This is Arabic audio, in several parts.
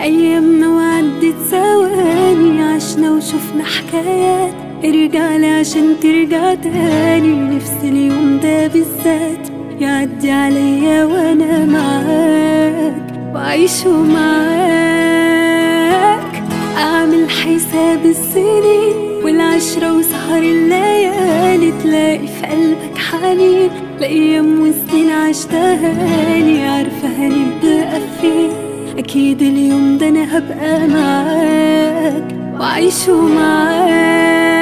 أيامنا وعدت ثواني عشنا وشفنا حكايات. ارجع لي عشان ترجع تاني نفسي اليوم ده بالذات يعدي عليا وأنا معاك. وأعيشه معاك أعمل حساب السنين والعشرة وسهر الليالي. تلاقي في قلبك حنين لأيام وسنين عشتها لي عارفة فين أكيد اليوم ده أنا هبقى معاك وأعيشه معاك.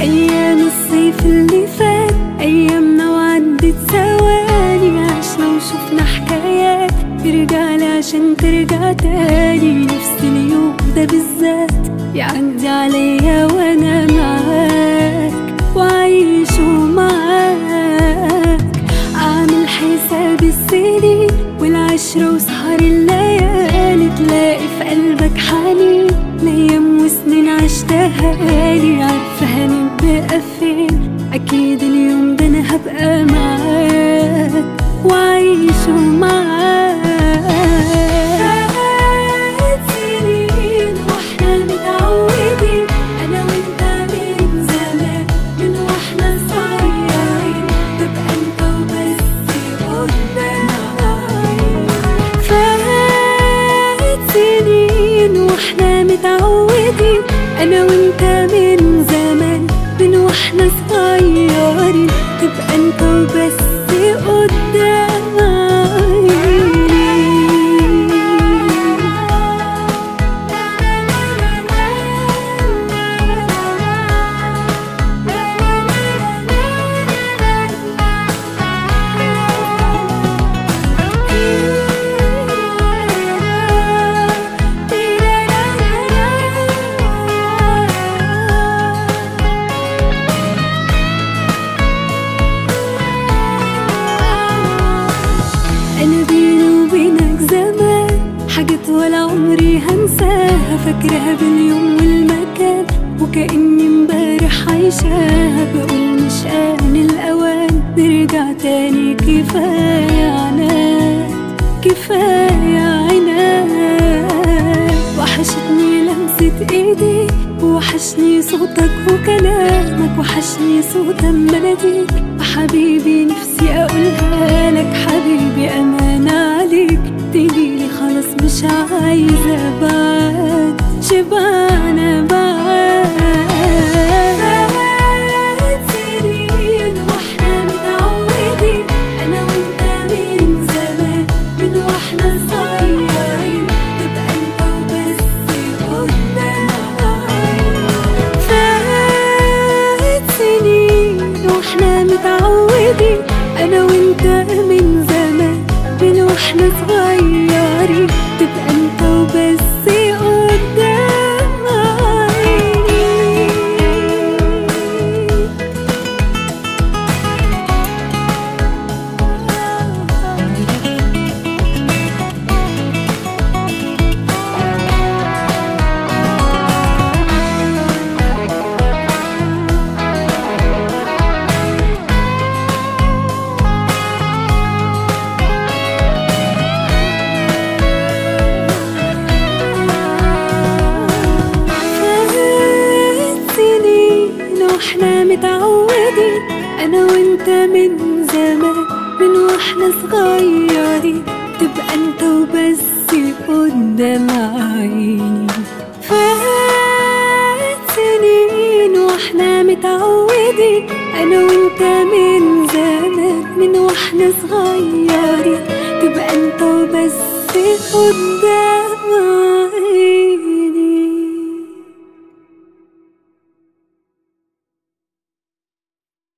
أيام الصيف اللي فات أيامنا وعدت ثواني عشنا وشفنا حكايات ارجع لي عشان ترجع تاني. نفسي اليوم ده بالذات يعدي عليا وأنا معاك وعيشه معاك. أعمل حساب السنين والعشرة وسهر وسنين عشتها لي عارفة هنبقى فين أكيد اليوم ده أنا هبقى معاك وعيشه معاك وإحنا متعودين. أنا وأنت من زمان من وإحنا صغيرين. تبقى أنت وبس. عمري هنساها فاكرها باليوم والمكان. وكأني امبارح عايشاها بقول مش آن الأوان. نرجع تاني كفاية عناد كفاية عناد. وحشتني لمسة ايديك وحشني صوتك وكلامك. وحشني صوت مناديك وحبيبي نفسي أقولها لك. حبيبي امانة عليك. عايزة بعد سنين وإحنا متعودين أنا وإنت من زمان من وإحنا صغيرين. تبقى فات سنين وإحنا متعودين أنا وإنت من زمان من وإحنا صغيرين. وانت من زمان من وإحنا صغيرين تبقى أنت وبس قدام عيني فات سنين وإحنا متعودين أنا وأنت من زمان من وإحنا صغيرين تبقى أنت وبس قدام